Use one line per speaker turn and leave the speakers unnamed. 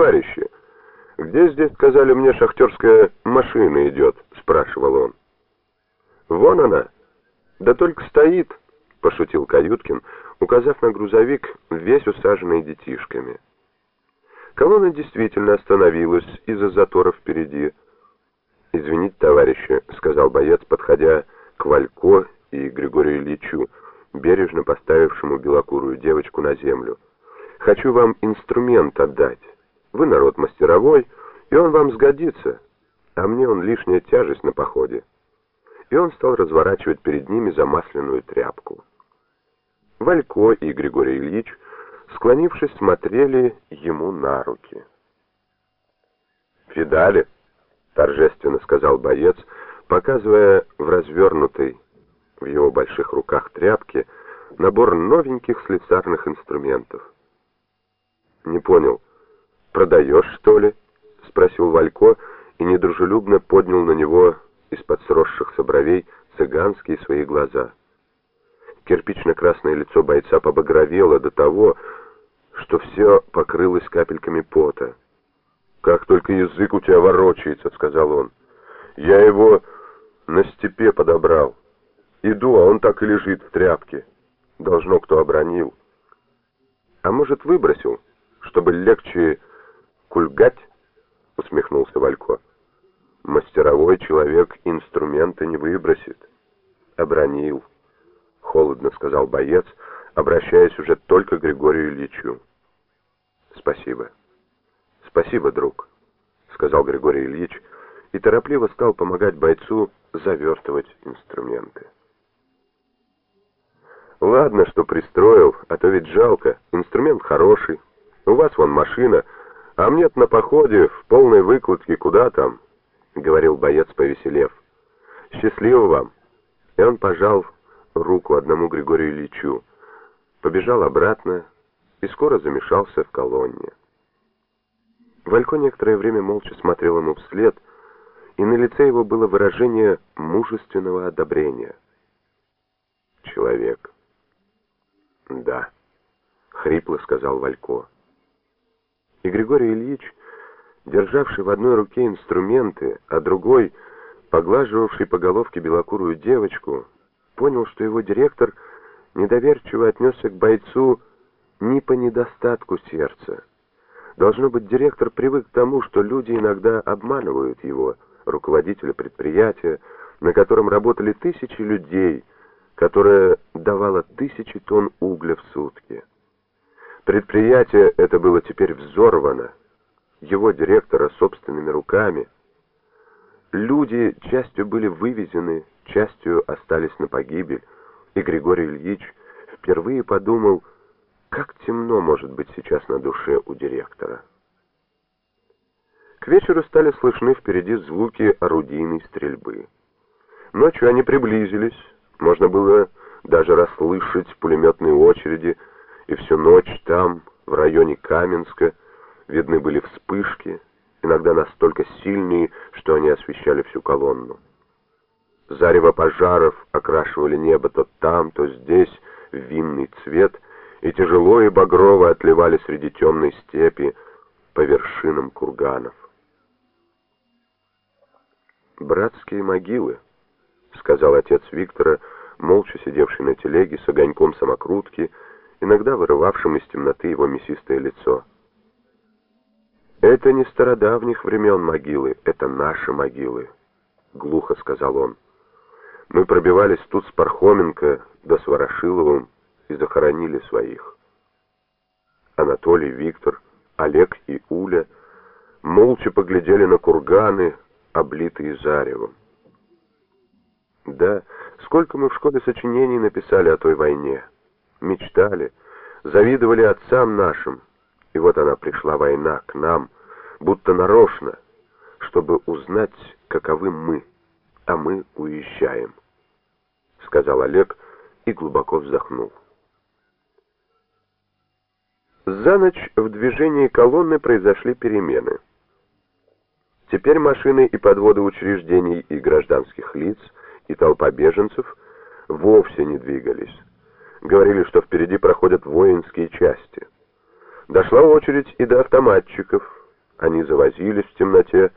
«Товарищи, где здесь, сказали мне, шахтерская машина идет?» — спрашивал он. «Вон она. Да только стоит», — пошутил Каюткин, указав на грузовик, весь усаженный детишками. Колонна действительно остановилась из-за затора впереди. «Извините, товарищи», — сказал боец, подходя к Валько и Григорию Ильичу, бережно поставившему белокурую девочку на землю. «Хочу вам инструмент отдать. Вы народ мастеровой, и он вам сгодится, а мне он лишняя тяжесть на походе». И он стал разворачивать перед ними замасленную тряпку. Валько и Григорий Ильич, склонившись, смотрели ему на руки. «Видали?» — торжественно сказал боец, показывая в развернутой в его больших руках тряпке набор новеньких слесарных инструментов. «Не понял, продаешь, что ли?» — спросил Валько и недружелюбно поднял на него из-под сросшихся бровей цыганские свои глаза. Кирпично-красное лицо бойца побагровело до того, что все покрылось капельками пота. «Как только язык у тебя ворочается», — сказал он. «Я его на степи подобрал. Иду, а он так и лежит в тряпке. Должно, кто обронил. А может, выбросил, чтобы легче кульгать? Усмехнулся Валько. Мастеровой человек инструменты не выбросит. Обронил. Холодно сказал боец, обращаясь уже только к Григорию Ильичу. Спасибо. Спасибо, друг, сказал Григорий Ильич и торопливо стал помогать бойцу завертывать инструменты. Ладно, что пристроил, а то ведь жалко. Инструмент хороший. У вас вон машина, а мне на походе в полной выкладке куда там, говорил боец, повеселев. Счастливо вам. И он пожал руку одному Григорию Ильичу, побежал обратно и скоро замешался в колонне. Валько некоторое время молча смотрел ему вслед, и на лице его было выражение мужественного одобрения. Человек. «Да», — хрипло сказал Валько. И Григорий Ильич, державший в одной руке инструменты, а другой, поглаживавший по головке белокурую девочку, понял, что его директор недоверчиво отнесся к бойцу не по недостатку сердца. Должно быть, директор привык к тому, что люди иногда обманывают его, руководителя предприятия, на котором работали тысячи людей, которая давала тысячи тонн угля в сутки. Предприятие это было теперь взорвано, его директора собственными руками. Люди частью были вывезены, частью остались на погибель, и Григорий Ильич впервые подумал, как темно может быть сейчас на душе у директора. К вечеру стали слышны впереди звуки орудийной стрельбы. Ночью они приблизились, можно было даже расслышать пулеметные очереди, и всю ночь там, в районе Каменска, видны были вспышки, иногда настолько сильные, что они освещали всю колонну. Зарево пожаров окрашивали небо то там, то здесь в винный цвет, и тяжело и багрово отливали среди темной степи по вершинам курганов. «Братские могилы», — сказал отец Виктора, молча сидевший на телеге с огоньком самокрутки, иногда вырывавшим из темноты его мясистое лицо. «Это не стародавних времен могилы, это наши могилы», — глухо сказал он. «Мы пробивались тут с Пархоменко да с и захоронили своих». Анатолий, Виктор, Олег и Уля молча поглядели на курганы, облитые заревом. Да, сколько мы в школе сочинений написали о той войне. Мечтали, завидовали отцам нашим. И вот она пришла, война, к нам, будто нарочно, чтобы узнать, каковы мы, а мы уезжаем, — сказал Олег и глубоко вздохнул. За ночь в движении колонны произошли перемены. Теперь машины и подводы учреждений и гражданских лиц — и толпа беженцев вовсе не двигались. Говорили, что впереди проходят воинские части. Дошла очередь и до автоматчиков, они завозились в темноте,